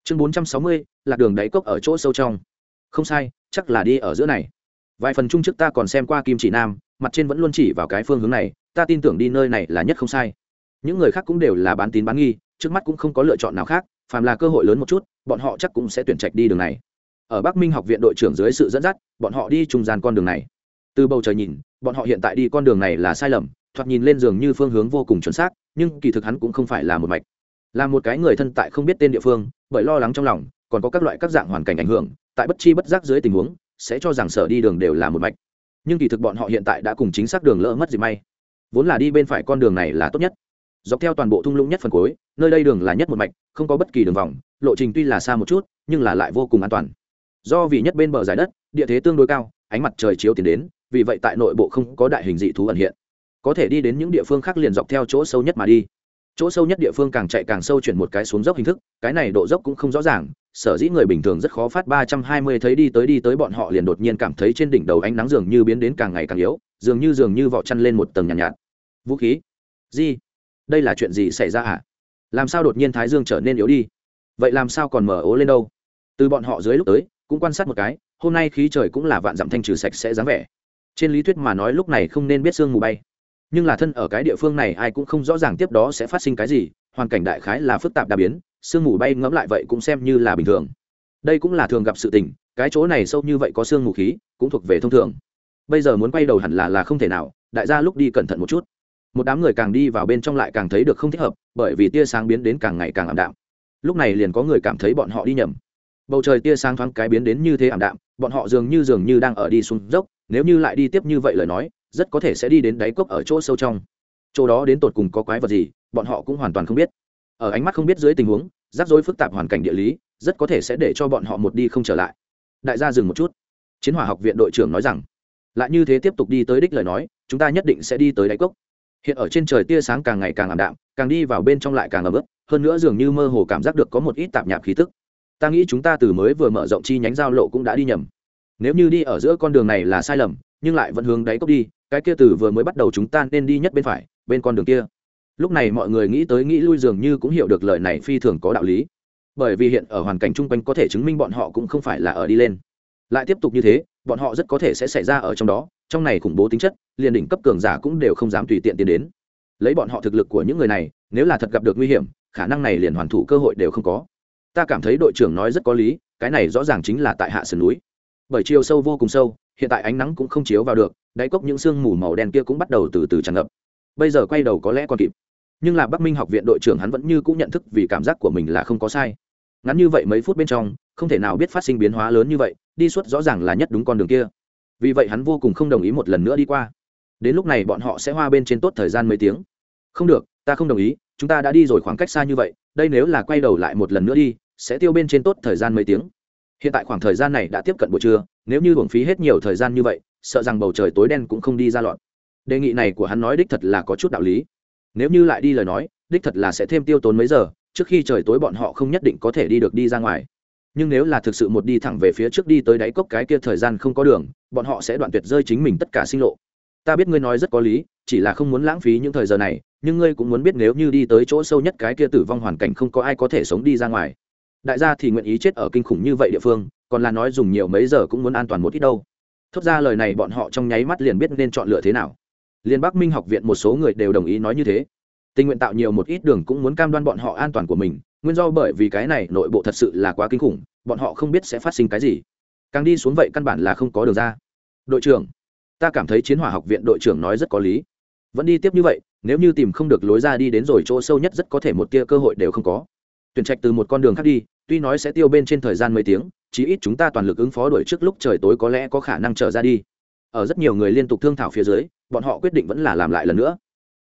Chương bốn trăm sáu mươi, lạc đường đáy cốc ở chỗ sâu trong. Không sai chắc là đi ở giữa này. Vài phần chung trước ta còn xem qua kim chỉ nam, mặt trên vẫn luôn chỉ vào cái phương hướng này, ta tin tưởng đi nơi này là nhất không sai. Những người khác cũng đều là bán tín bán nghi, trước mắt cũng không có lựa chọn nào khác, phàm là cơ hội lớn một chút, bọn họ chắc cũng sẽ tuyển trạch đi đường này. Ở bắc minh học viện đội trưởng dưới sự dẫn dắt, bọn họ đi trung gian con đường này. Từ bầu trời nhìn, bọn họ hiện tại đi con đường này là sai lầm, thoạt nhìn lên giường như phương hướng vô cùng chuẩn xác, nhưng kỳ thực hắn cũng không phải là một mạch. Là một cái người thân tại không biết tên địa phương, bởi lo lắng trong lòng, còn có các loại các dạng hoàn cảnh ảnh hưởng tại bất chi bất giác dưới tình huống, sẽ cho rằng sở đi đường đều là một mạch. Nhưng kỳ thực bọn họ hiện tại đã cùng chính xác đường lỡ mất gì may. Vốn là đi bên phải con đường này là tốt nhất. Dọc theo toàn bộ thung lũng nhất phần cuối, nơi đây đường là nhất một mạch, không có bất kỳ đường vòng, lộ trình tuy là xa một chút, nhưng là lại vô cùng an toàn. Do vì nhất bên bờ giải đất, địa thế tương đối cao, ánh mặt trời chiếu tiến đến, vì vậy tại nội bộ không có đại hình dị thú ẩn hiện. Có thể đi đến những địa phương khác liền dọc theo chỗ sâu nhất mà đi. Chỗ sâu nhất địa phương càng chạy càng sâu chuyển một cái xuống dốc hình thức, cái này độ dốc cũng không rõ ràng sở dĩ người bình thường rất khó phát ba trăm hai mươi thấy đi tới đi tới bọn họ liền đột nhiên cảm thấy trên đỉnh đầu ánh nắng dường như biến đến càng ngày càng yếu dường như dường như vỏ chăn lên một tầng nhàn nhạt, nhạt. Vũ khí? Gì? Đây là chuyện gì xảy ra hả? Làm sao đột nhiên thái dương trở nên yếu đi? Vậy làm sao còn mở ố lên đâu? Từ bọn họ dưới lúc tới cũng quan sát một cái hôm nay khí trời cũng là vạn dặm thanh trừ sạch sẽ dáng vẻ. Trên lý thuyết mà nói lúc này không nên biết sương mù bay. Nhưng là thân ở cái địa phương này ai cũng không rõ ràng tiếp đó sẽ phát sinh cái gì hoàn cảnh đại khái là phức tạp đa biến sương mù bay ngẫm lại vậy cũng xem như là bình thường. Đây cũng là thường gặp sự tình, cái chỗ này sâu như vậy có sương mù khí, cũng thuộc về thông thường. Bây giờ muốn quay đầu hẳn là là không thể nào, đại gia lúc đi cẩn thận một chút. Một đám người càng đi vào bên trong lại càng thấy được không thích hợp, bởi vì tia sáng biến đến càng ngày càng ảm đạm. Lúc này liền có người cảm thấy bọn họ đi nhầm. Bầu trời tia sáng thoáng cái biến đến như thế ảm đạm, bọn họ dường như dường như đang ở đi xuống dốc, nếu như lại đi tiếp như vậy lời nói, rất có thể sẽ đi đến đáy cốc ở chỗ sâu trong. Chỗ đó đến tột cùng có quái vật gì, bọn họ cũng hoàn toàn không biết. Ở ánh mắt không biết dưới tình huống rắc rối phức tạp hoàn cảnh địa lý, rất có thể sẽ để cho bọn họ một đi không trở lại. Đại gia dừng một chút. Chiến hỏa học viện đội trưởng nói rằng, lại như thế tiếp tục đi tới đích lời nói, chúng ta nhất định sẽ đi tới đáy cốc. Hiện ở trên trời tia sáng càng ngày càng ảm đạm, càng đi vào bên trong lại càng ấm ức, hơn nữa dường như mơ hồ cảm giác được có một ít tạp nhạp khí tức. Ta nghĩ chúng ta từ mới vừa mở rộng chi nhánh giao lộ cũng đã đi nhầm. Nếu như đi ở giữa con đường này là sai lầm, nhưng lại vẫn hướng đáy cốc đi, cái kia từ vừa mới bắt đầu chúng ta nên đi nhất bên phải, bên con đường kia lúc này mọi người nghĩ tới nghĩ lui dường như cũng hiểu được lời này phi thường có đạo lý. Bởi vì hiện ở hoàn cảnh chung quanh có thể chứng minh bọn họ cũng không phải là ở đi lên. Lại tiếp tục như thế, bọn họ rất có thể sẽ xảy ra ở trong đó, trong này khủng bố tính chất, liền đỉnh cấp cường giả cũng đều không dám tùy tiện tiến đến. Lấy bọn họ thực lực của những người này, nếu là thật gặp được nguy hiểm, khả năng này liền hoàn thủ cơ hội đều không có. Ta cảm thấy đội trưởng nói rất có lý, cái này rõ ràng chính là tại hạ sườn núi. Bởi chiều sâu vô cùng sâu, hiện tại ánh nắng cũng không chiếu vào được, đáy cốc những sương mù màu đen kia cũng bắt đầu từ từ tràn ngập. Bây giờ quay đầu có lẽ còn kịp nhưng là bắc minh học viện đội trưởng hắn vẫn như cũng nhận thức vì cảm giác của mình là không có sai. Ngắn như vậy mấy phút bên trong, không thể nào biết phát sinh biến hóa lớn như vậy, đi suốt rõ ràng là nhất đúng con đường kia. Vì vậy hắn vô cùng không đồng ý một lần nữa đi qua. Đến lúc này bọn họ sẽ hoa bên trên tốt thời gian mấy tiếng. Không được, ta không đồng ý, chúng ta đã đi rồi khoảng cách xa như vậy, đây nếu là quay đầu lại một lần nữa đi, sẽ tiêu bên trên tốt thời gian mấy tiếng. Hiện tại khoảng thời gian này đã tiếp cận buổi trưa, nếu như hưởng phí hết nhiều thời gian như vậy, sợ rằng bầu trời tối đen cũng không đi ra lọt. Đề nghị này của hắn nói đích thật là có chút đạo lý nếu như lại đi lời nói, đích thật là sẽ thêm tiêu tốn mấy giờ, trước khi trời tối bọn họ không nhất định có thể đi được đi ra ngoài. Nhưng nếu là thực sự một đi thẳng về phía trước đi tới đáy cốc cái kia thời gian không có đường, bọn họ sẽ đoạn tuyệt rơi chính mình tất cả sinh lộ. Ta biết ngươi nói rất có lý, chỉ là không muốn lãng phí những thời giờ này, nhưng ngươi cũng muốn biết nếu như đi tới chỗ sâu nhất cái kia tử vong hoàn cảnh không có ai có thể sống đi ra ngoài. Đại gia thì nguyện ý chết ở kinh khủng như vậy địa phương, còn là nói dùng nhiều mấy giờ cũng muốn an toàn một ít đâu. Thốt ra lời này bọn họ trong nháy mắt liền biết nên chọn lựa thế nào liên bắc minh học viện một số người đều đồng ý nói như thế. Tình nguyện tạo nhiều một ít đường cũng muốn cam đoan bọn họ an toàn của mình, nguyên do bởi vì cái này nội bộ thật sự là quá kinh khủng, bọn họ không biết sẽ phát sinh cái gì. Càng đi xuống vậy căn bản là không có đường ra. Đội trưởng, ta cảm thấy chiến hỏa học viện đội trưởng nói rất có lý. Vẫn đi tiếp như vậy, nếu như tìm không được lối ra đi đến rồi chỗ sâu nhất rất có thể một tia cơ hội đều không có. Tuyển trạch từ một con đường khác đi, tuy nói sẽ tiêu bên trên thời gian mấy tiếng, chí ít chúng ta toàn lực ứng phó đuổi trước lúc trời tối có lẽ có khả năng trở ra đi ở rất nhiều người liên tục thương thảo phía dưới, bọn họ quyết định vẫn là làm lại lần nữa.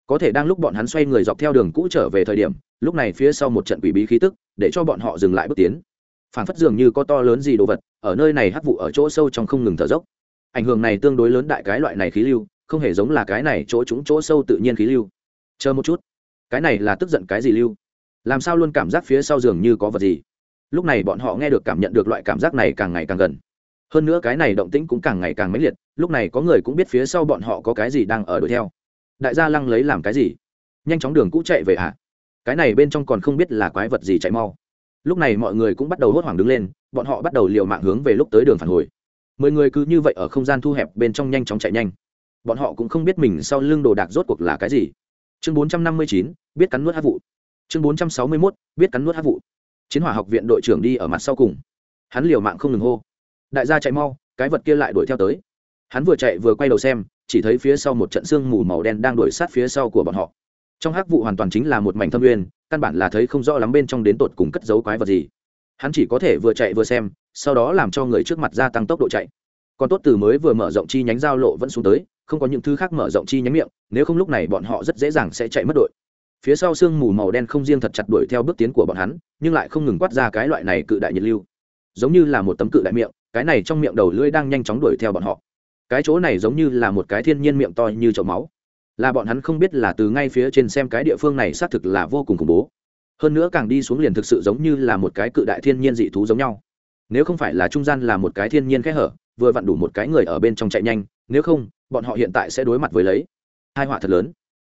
Có thể đang lúc bọn hắn xoay người dọc theo đường cũ trở về thời điểm, lúc này phía sau một trận quỷ bí khí tức, để cho bọn họ dừng lại bước tiến. Phản phất dường như có to lớn gì đồ vật, ở nơi này hắc vụ ở chỗ sâu trong không ngừng thở dốc. Ảnh hưởng này tương đối lớn đại cái loại này khí lưu, không hề giống là cái này chỗ chúng chỗ sâu tự nhiên khí lưu. Chờ một chút. Cái này là tức giận cái gì lưu? Làm sao luôn cảm giác phía sau giường như có vật gì? Lúc này bọn họ nghe được cảm nhận được loại cảm giác này càng ngày càng gần hơn nữa cái này động tĩnh cũng càng ngày càng mãnh liệt, lúc này có người cũng biết phía sau bọn họ có cái gì đang ở đuổi theo. Đại gia lăng lấy làm cái gì? Nhanh chóng đường cũ chạy về à cái này bên trong còn không biết là quái vật gì chạy mau. Lúc này mọi người cũng bắt đầu hốt hoảng đứng lên, bọn họ bắt đầu liều mạng hướng về lúc tới đường phản hồi. Mười người cứ như vậy ở không gian thu hẹp bên trong nhanh chóng chạy nhanh. Bọn họ cũng không biết mình sau lưng đồ đạc rốt cuộc là cái gì. Chương bốn trăm năm mươi chín, biết cắn nuốt hát vụ. Chương bốn trăm sáu mươi mốt, biết cắn nuốt hát vụ. Chiến hỏa học viện đội trưởng đi ở mặt sau cùng. Hắn liều mạng không ngừng hô đại gia chạy mau, cái vật kia lại đuổi theo tới. Hắn vừa chạy vừa quay đầu xem, chỉ thấy phía sau một trận sương mù màu đen đang đuổi sát phía sau của bọn họ. Trong hắc vụ hoàn toàn chính là một mảnh thâm uyên căn bản là thấy không rõ lắm bên trong đến tột cùng cất giấu quái vật gì. Hắn chỉ có thể vừa chạy vừa xem, sau đó làm cho người trước mặt gia tăng tốc độ chạy. Còn tốt từ mới vừa mở rộng chi nhánh giao lộ vẫn xuống tới, không có những thứ khác mở rộng chi nhánh miệng, nếu không lúc này bọn họ rất dễ dàng sẽ chạy mất đội. Phía sau sương mù màu đen không riêng thật chặt đuổi theo bước tiến của bọn hắn, nhưng lại không ngừng quát ra cái loại này cự đại nhiệt lưu. Giống như là một tấm cự đại miệng cái này trong miệng đầu lưỡi đang nhanh chóng đuổi theo bọn họ. Cái chỗ này giống như là một cái thiên nhiên miệng to như chậu máu. Là bọn hắn không biết là từ ngay phía trên xem cái địa phương này xác thực là vô cùng khủng bố. Hơn nữa càng đi xuống liền thực sự giống như là một cái cự đại thiên nhiên dị thú giống nhau. Nếu không phải là trung gian là một cái thiên nhiên khẽ hở, vừa vặn đủ một cái người ở bên trong chạy nhanh, nếu không, bọn họ hiện tại sẽ đối mặt với lấy hai họa thật lớn.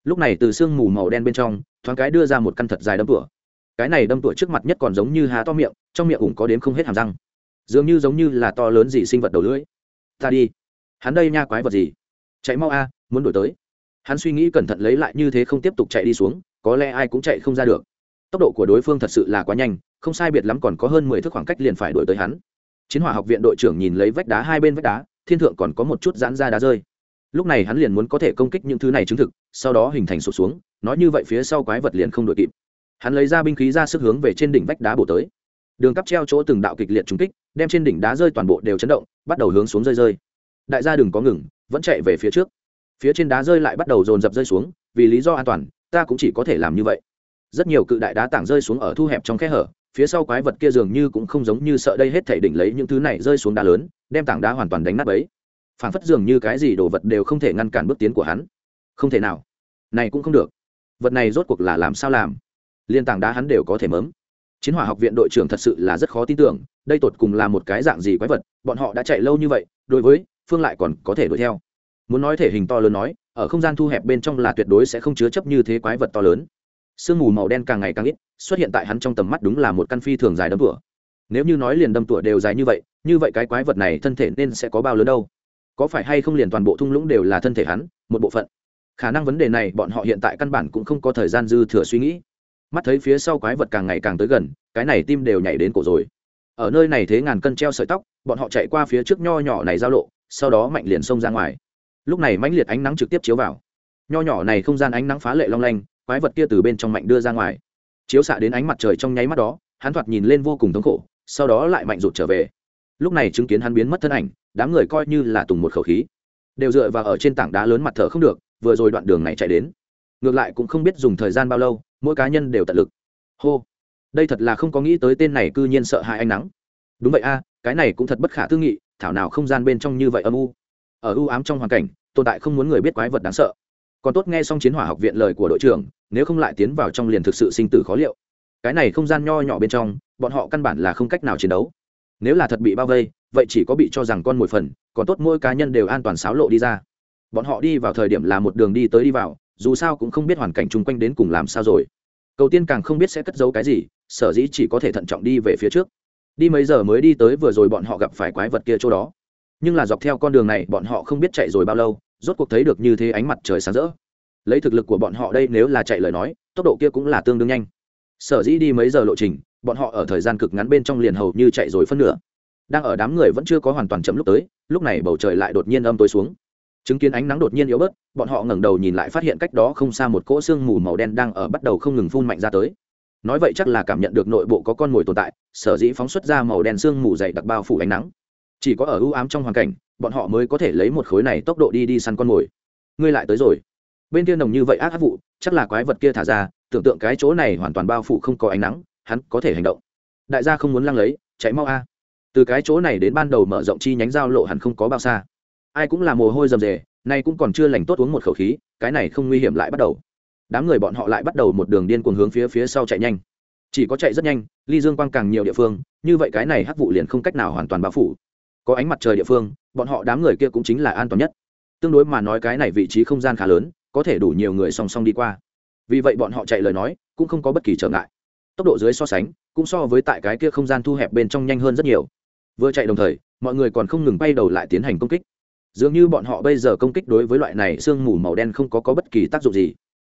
Lúc này từ sương mù màu đen bên trong, thoáng cái đưa ra một căn thật dài đâm tủa. Cái này đâm tủa trước mặt nhất còn giống như há to miệng, trong miệng cũng có đếm không hết hàm răng dường như giống như là to lớn gì sinh vật đầu lưỡi. Ta đi. Hắn đây nha quái vật gì? Chạy mau a, muốn đổi tới. Hắn suy nghĩ cẩn thận lấy lại như thế không tiếp tục chạy đi xuống, có lẽ ai cũng chạy không ra được. Tốc độ của đối phương thật sự là quá nhanh, không sai biệt lắm còn có hơn mười thước khoảng cách liền phải đổi tới hắn. Chiến hỏa học viện đội trưởng nhìn lấy vách đá hai bên vách đá, thiên thượng còn có một chút giãn ra đá rơi. Lúc này hắn liền muốn có thể công kích những thứ này chứng thực, sau đó hình thành sụt xuống, nói như vậy phía sau quái vật liền không đội kịp. Hắn lấy ra binh khí ra sức hướng về trên đỉnh vách đá bổ tới đường cắp treo chỗ từng đạo kịch liệt trúng kích, đem trên đỉnh đá rơi toàn bộ đều chấn động, bắt đầu hướng xuống rơi rơi. Đại gia đừng có ngừng, vẫn chạy về phía trước. Phía trên đá rơi lại bắt đầu dồn dập rơi xuống, vì lý do an toàn, ta cũng chỉ có thể làm như vậy. Rất nhiều cự đại đá tảng rơi xuống ở thu hẹp trong khe hở, phía sau quái vật kia dường như cũng không giống như sợ đây hết thể đỉnh lấy những thứ này rơi xuống đá lớn, đem tảng đá hoàn toàn đánh nát ấy phản phất dường như cái gì đồ vật đều không thể ngăn cản bước tiến của hắn. Không thể nào. Này cũng không được. Vật này rốt cuộc là làm sao làm? Liên tảng đá hắn đều có thể mớm chiến hỏa học viện đội trưởng thật sự là rất khó tin tưởng, đây tột cùng là một cái dạng gì quái vật, bọn họ đã chạy lâu như vậy, đối với phương lại còn có thể đuổi theo. Muốn nói thể hình to lớn nói, ở không gian thu hẹp bên trong là tuyệt đối sẽ không chứa chấp như thế quái vật to lớn. Sương mù màu đen càng ngày càng ít, xuất hiện tại hắn trong tầm mắt đúng là một căn phi thường dài đâm tủa. Nếu như nói liền đâm tủa đều dài như vậy như vậy cái quái vật này thân thể nên sẽ có bao lớn đâu? Có phải hay không liền toàn bộ thung lũng đều là thân thể hắn, một bộ phận? Khả năng vấn đề này bọn họ hiện tại căn bản cũng không có thời gian dư thừa suy nghĩ mắt thấy phía sau quái vật càng ngày càng tới gần, cái này tim đều nhảy đến cổ rồi. Ở nơi này thế ngàn cân treo sợi tóc, bọn họ chạy qua phía trước nho nhỏ này giao lộ, sau đó mạnh liền xông ra ngoài. Lúc này mãnh liệt ánh nắng trực tiếp chiếu vào. Nho nhỏ này không gian ánh nắng phá lệ long lanh, quái vật kia từ bên trong mạnh đưa ra ngoài. Chiếu xạ đến ánh mặt trời trong nháy mắt đó, hắn thoạt nhìn lên vô cùng thống khổ, sau đó lại mạnh rụt trở về. Lúc này chứng kiến hắn biến mất thân ảnh, đám người coi như là tùng một khẩu khí. Đều dựa vào ở trên tảng đá lớn mặt thở không được, vừa rồi đoạn đường này chạy đến. Ngược lại cũng không biết dùng thời gian bao lâu mỗi cá nhân đều tận lực. Hô. Đây thật là không có nghĩ tới tên này cư nhiên sợ hãi ánh nắng. Đúng vậy a, cái này cũng thật bất khả tư nghị, thảo nào không gian bên trong như vậy âm u. Ở u ám trong hoàn cảnh, tồn tại không muốn người biết quái vật đáng sợ. Còn tốt nghe xong chiến hỏa học viện lời của đội trưởng, nếu không lại tiến vào trong liền thực sự sinh tử khó liệu. Cái này không gian nho nhỏ bên trong, bọn họ căn bản là không cách nào chiến đấu. Nếu là thật bị bao vây, vậy chỉ có bị cho rằng con mồi phần, còn tốt mỗi cá nhân đều an toàn xáo lộ đi ra. Bọn họ đi vào thời điểm là một đường đi tới đi vào dù sao cũng không biết hoàn cảnh chung quanh đến cùng làm sao rồi. Cầu tiên càng không biết sẽ cất giấu cái gì, sở dĩ chỉ có thể thận trọng đi về phía trước. Đi mấy giờ mới đi tới vừa rồi bọn họ gặp phải quái vật kia chỗ đó. Nhưng là dọc theo con đường này, bọn họ không biết chạy rồi bao lâu, rốt cuộc thấy được như thế ánh mặt trời sáng rỡ. Lấy thực lực của bọn họ đây nếu là chạy lời nói, tốc độ kia cũng là tương đương nhanh. Sở dĩ đi mấy giờ lộ trình, bọn họ ở thời gian cực ngắn bên trong liền hầu như chạy rồi phân nửa. Đang ở đám người vẫn chưa có hoàn toàn chậm lúc tới, lúc này bầu trời lại đột nhiên âm tối xuống chứng kiến ánh nắng đột nhiên yếu bớt, bọn họ ngẩng đầu nhìn lại phát hiện cách đó không xa một cỗ xương mù màu đen đang ở bắt đầu không ngừng phun mạnh ra tới. Nói vậy chắc là cảm nhận được nội bộ có con mồi tồn tại, sở dĩ phóng xuất ra màu đen xương mù dày đặc bao phủ ánh nắng. Chỉ có ở ưu ám trong hoàn cảnh, bọn họ mới có thể lấy một khối này tốc độ đi đi săn con mồi. Ngươi lại tới rồi. Bên kia nồng như vậy ác áp vụ, chắc là quái vật kia thả ra, tưởng tượng cái chỗ này hoàn toàn bao phủ không có ánh nắng, hắn có thể hành động. Đại gia không muốn lăng lấy, chạy mau a. Từ cái chỗ này đến ban đầu mở rộng chi nhánh giao lộ hẳn không có bao xa ai cũng là mồ hôi rầm rề, nay cũng còn chưa lành tốt uống một khẩu khí, cái này không nguy hiểm lại bắt đầu. Đám người bọn họ lại bắt đầu một đường điên cuồng hướng phía phía sau chạy nhanh. Chỉ có chạy rất nhanh, ly dương quang càng nhiều địa phương, như vậy cái này hắc vụ liền không cách nào hoàn toàn bao phủ. Có ánh mặt trời địa phương, bọn họ đám người kia cũng chính là an toàn nhất. Tương đối mà nói cái này vị trí không gian khá lớn, có thể đủ nhiều người song song đi qua. Vì vậy bọn họ chạy lời nói, cũng không có bất kỳ trở ngại. Tốc độ dưới so sánh, cũng so với tại cái kia không gian thu hẹp bên trong nhanh hơn rất nhiều. Vừa chạy đồng thời, mọi người còn không ngừng bay đầu lại tiến hành công kích dường như bọn họ bây giờ công kích đối với loại này sương mù màu đen không có, có bất kỳ tác dụng gì.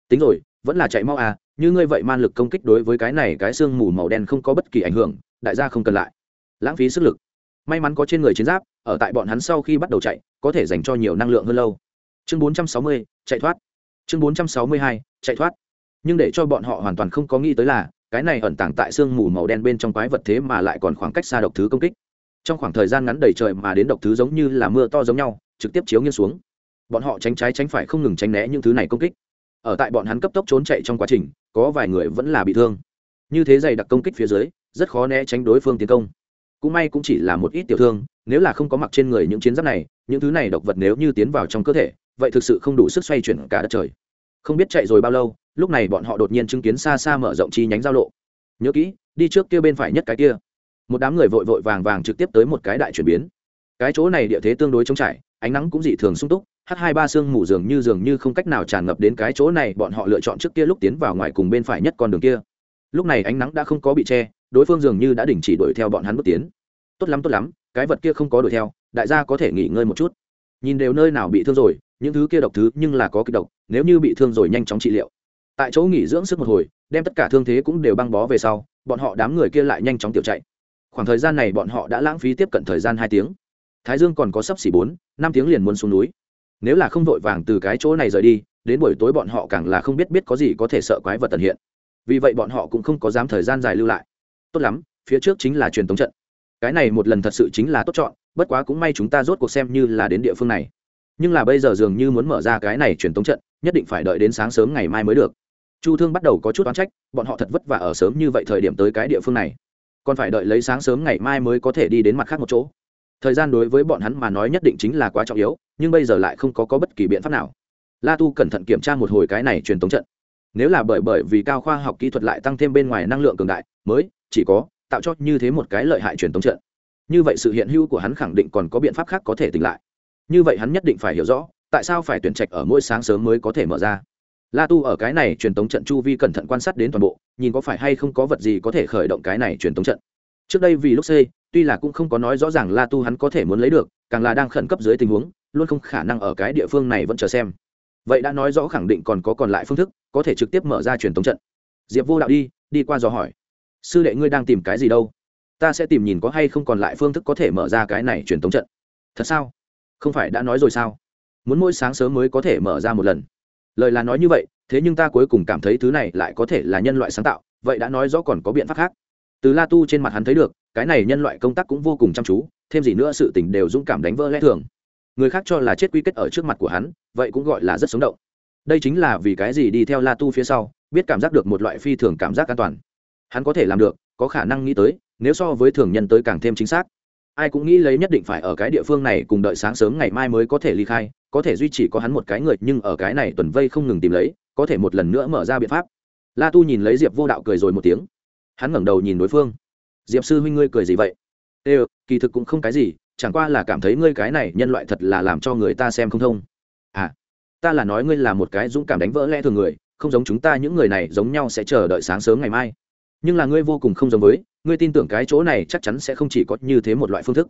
Tính rồi vẫn là chạy mau à như ngươi vậy man lực công kích đối với cái này cái sương mù màu đen không có bất kỳ ảnh hưởng đại gia không cần lại. Lãng phí sức lực. May mắn có trên người chiến giáp ở tại bọn hắn sau khi bắt đầu chạy có thể dành cho nhiều năng lượng hơn lâu. Chương 460, chạy thoát. Chương 462, chạy thoát. Nhưng để cho bọn họ hoàn toàn không có nghĩ tới là cái này ẩn tàng tại sương mù màu đen bên trong quái vật thế mà lại còn khoảng cách xa độc thứ công kích. Trong khoảng thời gian ngắn đầy trời mà đến độc thứ giống như là mưa to giống nhau trực tiếp chiếu nghiêng xuống. Bọn họ tránh trái tránh phải không ngừng tránh né những thứ này công kích. Ở tại bọn hắn cấp tốc trốn chạy trong quá trình, có vài người vẫn là bị thương. Như thế dày đặc công kích phía dưới, rất khó né tránh đối phương tiến công. Cũng may cũng chỉ là một ít tiểu thương, nếu là không có mặc trên người những chiến giáp này, những thứ này độc vật nếu như tiến vào trong cơ thể, vậy thực sự không đủ sức xoay chuyển cả đất trời. Không biết chạy rồi bao lâu, lúc này bọn họ đột nhiên chứng kiến xa xa mở rộng chi nhánh giao lộ. Nhớ kỹ, đi trước kia bên phải nhất cái kia. Một đám người vội vội vàng vàng trực tiếp tới một cái đại chuyển biến. Cái chỗ này địa thế tương đối trống trải ánh nắng cũng dị thường sung túc h hai ba sương mù dường như dường như không cách nào tràn ngập đến cái chỗ này, bọn họ lựa chọn trước kia lúc tiến vào ngoài cùng bên phải nhất con đường kia. Lúc này ánh nắng đã không có bị che, đối phương dường như đã đình chỉ đuổi theo bọn hắn bước tiến. Tốt lắm tốt lắm, cái vật kia không có đuổi theo, đại gia có thể nghỉ ngơi một chút. Nhìn đều nơi nào bị thương rồi, những thứ kia độc thứ nhưng là có kịch độc, nếu như bị thương rồi nhanh chóng trị liệu. Tại chỗ nghỉ dưỡng sức một hồi, đem tất cả thương thế cũng đều băng bó về sau, bọn họ đám người kia lại nhanh chóng tiểu chạy. Khoảng thời gian này bọn họ đã lãng phí tiếp cận thời gian hai tiếng thái dương còn có sấp xỉ bốn, năm tiếng liền muốn xuống núi. Nếu là không vội vàng từ cái chỗ này rời đi, đến buổi tối bọn họ càng là không biết biết có gì có thể sợ quái vật tần hiện. Vì vậy bọn họ cũng không có dám thời gian dài lưu lại. Tốt lắm, phía trước chính là truyền tống trận. Cái này một lần thật sự chính là tốt chọn, bất quá cũng may chúng ta rốt cuộc xem như là đến địa phương này. Nhưng là bây giờ dường như muốn mở ra cái này truyền tống trận, nhất định phải đợi đến sáng sớm ngày mai mới được. Chu thương bắt đầu có chút oán trách, bọn họ thật vất vả ở sớm như vậy thời điểm tới cái địa phương này. Còn phải đợi lấy sáng sớm ngày mai mới có thể đi đến mặt khác một chỗ thời gian đối với bọn hắn mà nói nhất định chính là quá trọng yếu nhưng bây giờ lại không có, có bất kỳ biện pháp nào. La tu cẩn thận kiểm tra một hồi cái này truyền tống trận. Nếu là bởi bởi vì cao khoa học kỹ thuật lại tăng thêm bên ngoài năng lượng cường đại mới chỉ có tạo cho như thế một cái lợi hại truyền tống trận. Như vậy sự hiện hữu của hắn khẳng định còn có biện pháp khác có thể tỉnh lại. Như vậy hắn nhất định phải hiểu rõ tại sao phải tuyển trạch ở mỗi sáng sớm mới có thể mở ra. La tu ở cái này truyền tống trận chu vi cẩn thận quan sát đến toàn bộ nhìn có phải hay không có vật gì có thể khởi động cái này truyền tống trận trước đây vì lúc c tuy là cũng không có nói rõ ràng la tu hắn có thể muốn lấy được, càng là đang khẩn cấp dưới tình huống, luôn không khả năng ở cái địa phương này vẫn chờ xem. Vậy đã nói rõ khẳng định còn có còn lại phương thức, có thể trực tiếp mở ra truyền tống trận. Diệp vô đạo đi đi qua dò hỏi. Sư đệ ngươi đang tìm cái gì đâu? Ta sẽ tìm nhìn có hay không còn lại phương thức có thể mở ra cái này truyền tống trận. Thật sao? Không phải đã nói rồi sao? Muốn mỗi sáng sớm mới có thể mở ra một lần. Lời là nói như vậy, thế nhưng ta cuối cùng cảm thấy thứ này lại có thể là nhân loại sáng tạo, vậy đã nói rõ còn có biện pháp khác từ la tu trên mặt hắn thấy được, cái này nhân loại công tác cũng vô cùng chăm chú, thêm gì nữa sự tình đều dũng cảm đánh vỡ lẽ thường. Người khác cho là chết quy kết ở trước mặt của hắn, vậy cũng gọi là rất sống động. Đây chính là vì cái gì đi theo la tu phía sau, biết cảm giác được một loại phi thường cảm giác an toàn. Hắn có thể làm được, có khả năng nghĩ tới, nếu so với thường nhân tới càng thêm chính xác. Ai cũng nghĩ lấy nhất định phải ở cái địa phương này cùng đợi sáng sớm ngày mai mới có thể ly khai, có thể duy trì có hắn một cái người, nhưng ở cái này tuần vây không ngừng tìm lấy, có thể một lần nữa mở ra biện pháp. La tu nhìn lấy diệp vô đạo cười rồi một tiếng hắn ngẩng đầu nhìn đối phương. Diệp sư huynh ngươi cười gì vậy? Ê, kỳ thực cũng không cái gì, chẳng qua là cảm thấy ngươi cái này nhân loại thật là làm cho người ta xem không thông. À ta là nói ngươi là một cái dũng cảm đánh vỡ lẽ thường người, không giống chúng ta những người này giống nhau sẽ chờ đợi sáng sớm ngày mai. Nhưng là ngươi vô cùng không giống với, ngươi tin tưởng cái chỗ này chắc chắn sẽ không chỉ có như thế một loại phương thức.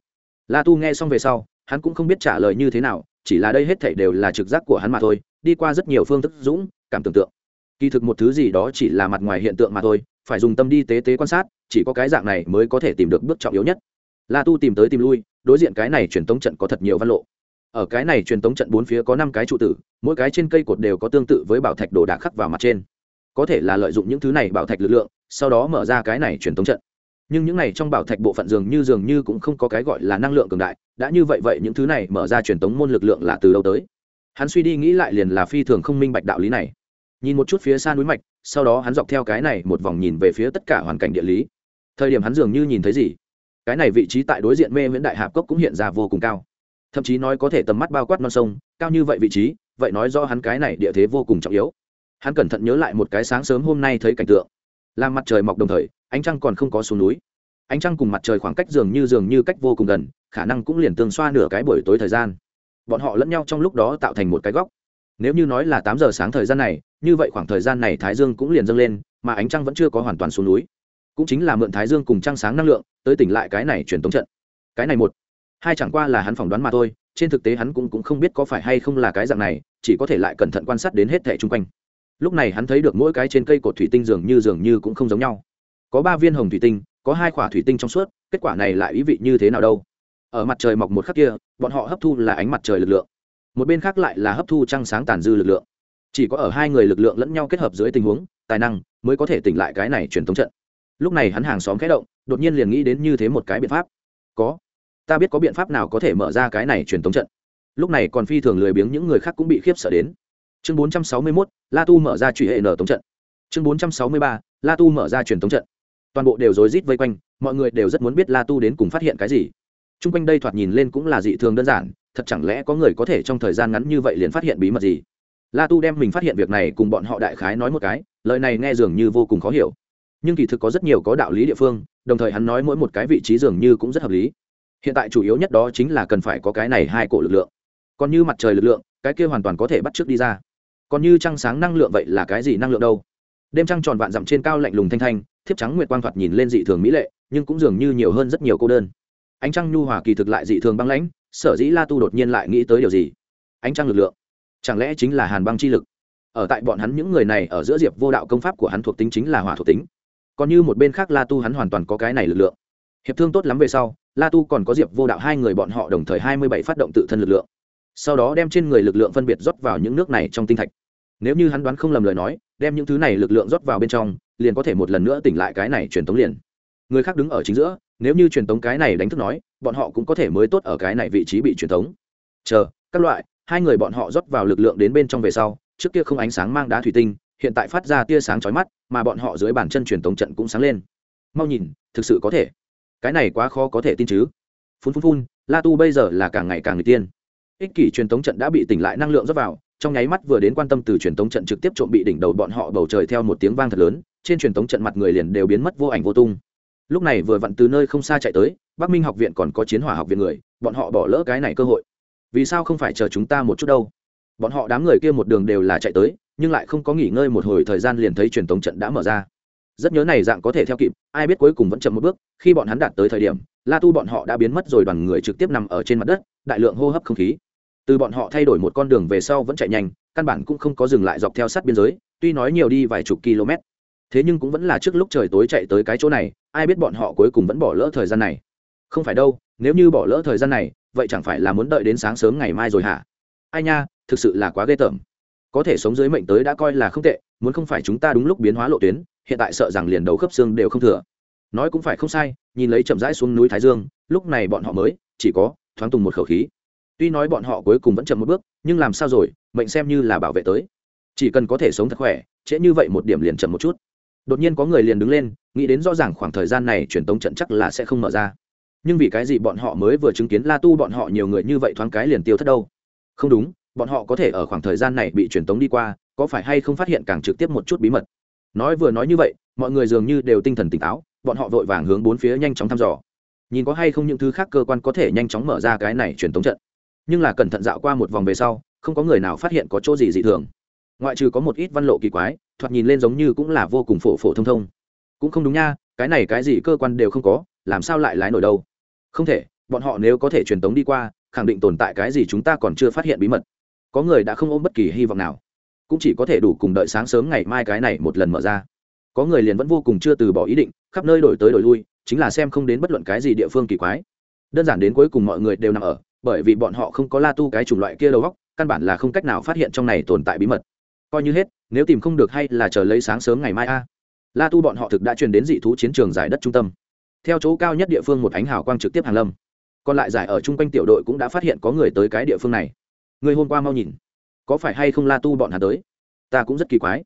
La tu nghe xong về sau, hắn cũng không biết trả lời như thế nào, chỉ là đây hết thảy đều là trực giác của hắn mà thôi, đi qua rất nhiều phương thức dũng, cảm tưởng tượng. Kỳ thực một thứ gì đó chỉ là mặt ngoài hiện tượng mà thôi phải dùng tâm đi tế tế quan sát, chỉ có cái dạng này mới có thể tìm được bước trọng yếu nhất. La tu tìm tới tìm lui, đối diện cái này truyền tống trận có thật nhiều văn lộ. Ở cái này truyền tống trận bốn phía có năm cái trụ tử, mỗi cái trên cây cột đều có tương tự với bảo thạch đồ đạc khắc vào mặt trên. Có thể là lợi dụng những thứ này bảo thạch lực lượng, sau đó mở ra cái này truyền thống trận. Nhưng những này trong bảo thạch bộ phận dường như dường như cũng không có cái gọi là năng lượng cường đại, đã như vậy vậy những thứ này mở ra truyền thống môn lực lượng là từ đâu tới? Hắn suy đi nghĩ lại liền là phi thường không minh bạch đạo lý này. Nhìn một chút phía xa núi mạch sau đó hắn dọc theo cái này một vòng nhìn về phía tất cả hoàn cảnh địa lý. Thời điểm hắn dường như nhìn thấy gì? Cái này vị trí tại đối diện mê nguyễn đại hạp cốc cũng hiện ra vô cùng cao. Thậm chí nói có thể tầm mắt bao quát non sông, cao như vậy vị trí, vậy nói do hắn cái này địa thế vô cùng trọng yếu. Hắn cẩn thận nhớ lại một cái sáng sớm hôm nay thấy cảnh tượng. Làm mặt trời mọc đồng thời, ánh trăng còn không có xuống núi. Ánh trăng cùng mặt trời khoảng cách dường như dường như cách vô cùng gần, khả năng cũng liền tương xoa nửa cái buổi tối thời gian. Bọn họ lẫn nhau trong lúc đó tạo thành một cái góc nếu như nói là tám giờ sáng thời gian này như vậy khoảng thời gian này thái dương cũng liền dâng lên mà ánh trăng vẫn chưa có hoàn toàn xuống núi. Cũng chính là mượn thái dương cùng trăng sáng năng lượng tới tỉnh lại cái này truyền tống trận. Cái này một hai chẳng qua là hắn phỏng đoán mà thôi trên thực tế hắn cũng, cũng không biết có phải hay không là cái dạng này chỉ có thể lại cẩn thận quan sát đến hết thẻ chung quanh. Lúc này hắn thấy được mỗi cái trên cây cột thủy tinh dường như dường như cũng không giống nhau. Có ba viên hồng thủy tinh có hai quả thủy tinh trong suốt kết quả này lại ý vị như thế nào đâu? Ở mặt trời mọc một khắc kia bọn họ hấp thu là ánh mặt trời lực lượng một bên khác lại là hấp thu trăng sáng tàn dư lực lượng. Chỉ có ở hai người lực lượng lẫn nhau kết hợp dưới tình huống tài năng mới có thể tỉnh lại cái này truyền thống trận. Lúc này hắn hàng xóm khẽ động đột nhiên liền nghĩ đến như thế một cái biện pháp. Có. Ta biết có biện pháp nào có thể mở ra cái này truyền thống trận. Lúc này còn phi thường lười biếng những người khác cũng bị khiếp sợ đến. Chương 461, la tu mở ra truy hệ nở tống trận. Chương 463, la tu mở ra truyền thống trận. Toàn bộ đều rối rít vây quanh mọi người đều rất muốn biết la tu đến cùng phát hiện cái gì. T r u n g quanh đây thoạt nhìn lên cũng là dị thường đơn giản thật chẳng lẽ có người có thể trong thời gian ngắn như vậy liền phát hiện bí mật gì? La tu đem mình phát hiện việc này cùng bọn họ đại khái nói một cái, lời này nghe dường như vô cùng khó hiểu. Nhưng kỳ thực có rất nhiều có đạo lý địa phương, đồng thời hắn nói mỗi một cái vị trí dường như cũng rất hợp lý. Hiện tại chủ yếu nhất đó chính là cần phải có cái này hai cổ lực lượng. Còn như mặt trời lực lượng, cái kia hoàn toàn có thể bắt t r ư ớ c đi ra. Còn như trăng sáng năng lượng vậy là cái gì năng lượng đâu? Đêm trăng tròn vạn dặm trên cao lạnh lùng thanh thanh, thiếp trắng nguyệt quang thoạt nhìn lên dị thường mỹ lệ, nhưng cũng dường như nhiều hơn rất nhiều cô đơn. Ánh trăng nhu hòa kỳ thực lại dị thường băng lãnh sở dĩ la tu đột nhiên lại nghĩ tới điều gì? Ánh trăng lực lượng. Chẳng lẽ chính là hàn băng chi lực? Ở tại bọn hắn những người này ở giữa diệp vô đạo công pháp của hắn thuộc tính chính là hỏa thuộc tính. Còn như một bên khác la tu hắn hoàn toàn có cái này lực lượng. Hiệp thương tốt lắm về sau, la tu còn có diệp vô đạo hai người bọn họ đồng thời hai mươi bảy phát động tự thân lực lượng. Sau đó đem trên người lực lượng phân biệt rót vào những nước này trong tinh thạch. Nếu như hắn đoán không lầm lời nói, đem những thứ này lực lượng rót vào bên trong, liền có thể một lần nữa tỉnh lại cái này truyền tống liền. Người khác đứng ở chính giữa, nếu như truyền tống cái này đánh thức nói bọn họ cũng có thể mới tốt ở cái này vị trí bị truyền tống chờ, các loại, hai người bọn họ rót vào lực lượng đến bên trong về sau, trước kia không ánh sáng mang đá thủy tinh, hiện tại phát ra tia sáng chói mắt, mà bọn họ dưới bàn chân truyền tống trận cũng sáng lên. Mau nhìn, thực sự có thể. Cái này quá khó có thể tin chứ. Phun phun phun, la tu bây giờ là càng ngày càng người tiên. Ích kỷ truyền tống trận đã bị tỉnh lại năng lượng rót vào, trong nháy mắt vừa đến quan tâm từ truyền tống trận trực tiếp trộm bị đỉnh đầu bọn họ bầu trời theo một tiếng vang thật lớn, trên truyền tống trận mặt người liền đều biến mất vô ảnh vô tung. Lúc này vừa vặn từ nơi không xa chạy tới bắc minh học viện còn có chiến hỏa học viện người, bọn họ bỏ lỡ cái này cơ hội. Vì sao không phải chờ chúng ta một chút đâu? Bọn họ đám người kia một đường đều là chạy tới, nhưng lại không có nghỉ ngơi một hồi thời gian liền thấy truyền tống trận đã mở ra. Rất nhớ này dạng có thể theo kịp, ai biết cuối cùng vẫn chậm một bước, khi bọn hắn đạt tới thời điểm, la tu bọn họ đã biến mất rồi đoàn người trực tiếp nằm ở trên mặt đất, đại lượng hô hấp không khí. Từ bọn họ thay đổi một con đường về sau vẫn chạy nhanh, căn bản cũng không có dừng lại dọc theo sát biên giới, tuy nói nhiều đi vài chục km. Thế nhưng cũng vẫn là trước lúc trời tối chạy tới cái chỗ này, ai biết bọn họ cuối cùng vẫn bỏ lỡ thời gian này không phải đâu, nếu như bỏ lỡ thời gian này, vậy chẳng phải là muốn đợi đến sáng sớm ngày mai rồi hả? Ai nha, thực sự là quá ghê tởm. Có thể sống dưới mệnh tới đã coi là không tệ, muốn không phải chúng ta đúng lúc biến hóa lộ tuyến, hiện tại sợ rằng liền đầu khớp xương đều không thừa. Nói cũng phải không sai, nhìn lấy chậm rãi xuống núi thái dương, lúc này bọn họ mới, chỉ có, thoáng tùng một khẩu khí. Tuy nói bọn họ cuối cùng vẫn chậm một bước, nhưng làm sao rồi, mệnh xem như là bảo vệ tới. Chỉ cần có thể sống thật khỏe, trễ như vậy một điểm liền chậm một chút. Đột nhiên có người liền đứng lên, nghĩ đến rõ ràng khoảng thời gian này truyền tống trận chắc là sẽ không mở ra nhưng vì cái gì bọn họ mới vừa chứng kiến la tu bọn họ nhiều người như vậy thoáng cái liền tiêu thất đâu? Không đúng, bọn họ có thể ở khoảng thời gian này bị truyền tống đi qua, có phải hay không phát hiện càng trực tiếp một chút bí mật? Nói vừa nói như vậy, mọi người dường như đều tinh thần tỉnh táo, bọn họ vội vàng hướng bốn phía nhanh chóng thăm dò. Nhìn có hay không những thứ khác cơ quan có thể nhanh chóng mở ra cái này truyền tống trận. Nhưng là cẩn thận dạo qua một vòng về sau, không có người nào phát hiện có chỗ gì dị thường. Ngoại trừ có một ít văn lộ kỳ quái, thoạt nhìn lên giống như cũng là vô cùng phổ phổ thông thông. Cũng không đúng nha, cái này cái gì cơ quan đều không có, làm sao lại lái nổi đâu? Không thể, bọn họ nếu có thể truyền tống đi qua, khẳng định tồn tại cái gì chúng ta còn chưa phát hiện bí mật. Có người đã không ôm bất kỳ hy vọng nào. Cũng chỉ có thể đủ cùng đợi sáng sớm ngày mai cái này một lần mở ra. Có người liền vẫn vô cùng chưa từ bỏ ý định, khắp nơi đổi tới đổi lui, chính là xem không đến bất luận cái gì địa phương kỳ quái. Đơn giản đến cuối cùng mọi người đều nằm ở, bởi vì bọn họ không có la tu cái chủng loại kia đầu góc căn bản là không cách nào phát hiện trong này tồn tại bí mật. Coi như hết, nếu tìm không được hay là chờ lấy sáng sớm ngày mai a. La tu bọn họ thực đã truyền đến dị thú chiến trường giải đất trung tâm theo chỗ cao nhất địa phương một ánh hào quang trực tiếp hàng lâm. Còn lại giải ở chung quanh tiểu đội cũng đã phát hiện có người tới cái địa phương này. Người hôm qua mau nhìn. Có phải hay không la tu bọn hắn tới? Ta cũng rất kỳ quái.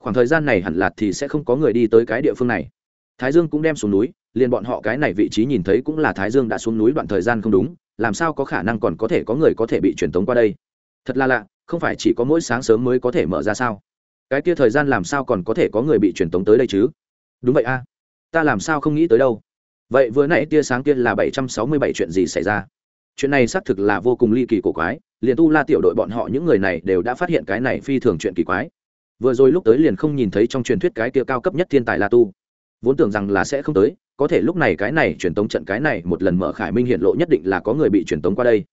Khoảng thời gian này hẳn là thì sẽ không có người đi tới cái địa phương này. Thái dương cũng đem xuống núi, liền bọn họ cái này vị trí nhìn thấy cũng là thái dương đã xuống núi đoạn thời gian không đúng, làm sao có khả năng còn có thể có người có thể bị truyền tống qua đây? Thật là lạ, không phải chỉ có mỗi sáng sớm mới có thể mở ra sao? Cái kia thời gian làm sao còn có thể có người bị truyền tống tới đây chứ? Đúng vậy a, ta làm sao không nghĩ tới đâu? Vậy vừa nãy tia sáng kia là bảy trăm sáu mươi bảy chuyện gì xảy ra? Chuyện này xác thực là vô cùng ly kỳ cổ quái, liền tu la tiểu đội bọn họ những người này đều đã phát hiện cái này phi thường chuyện kỳ quái. Vừa rồi lúc tới liền không nhìn thấy trong truyền thuyết cái kia cao cấp nhất thiên tài la tu. Vốn tưởng rằng là sẽ không tới, có thể lúc này cái này truyền tống trận cái này một lần mở khải minh hiện lộ nhất định là có người bị truyền tống qua đây.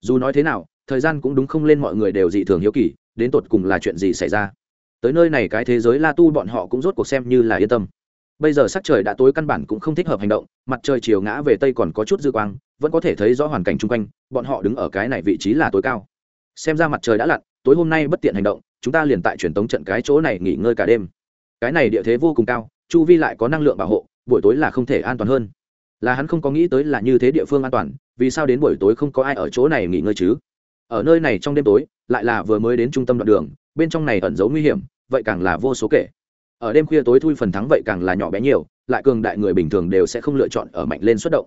Dù nói thế nào, thời gian cũng đúng không lên mọi người đều dị thường hiếu kỳ, đến tột cùng là chuyện gì xảy ra? Tới nơi này cái thế giới la tu bọn họ cũng rốt cuộc xem như là yên tâm bây giờ sắc trời đã tối căn bản cũng không thích hợp hành động, mặt trời chiều ngã về tây còn có chút dư quang, vẫn có thể thấy rõ hoàn cảnh chung quanh, bọn họ đứng ở cái này vị trí là tối cao. Xem ra mặt trời đã lặn, tối hôm nay bất tiện hành động, chúng ta liền tại truyền tống trận cái chỗ này nghỉ ngơi cả đêm. Cái này địa thế vô cùng cao, chu vi lại có năng lượng bảo hộ, buổi tối là không thể an toàn hơn. Là hắn không có nghĩ tới là như thế địa phương an toàn, vì sao đến buổi tối không có ai ở chỗ này nghỉ ngơi chứ? Ở nơi này trong đêm tối, lại là vừa mới đến trung tâm đoạn đường, bên trong này ẩn giấu nguy hiểm, vậy càng là vô số kể ở đêm khuya tối thui phần thắng vậy càng là nhỏ bé nhiều, lại cường đại người bình thường đều sẽ không lựa chọn ở mạnh lên xuất động.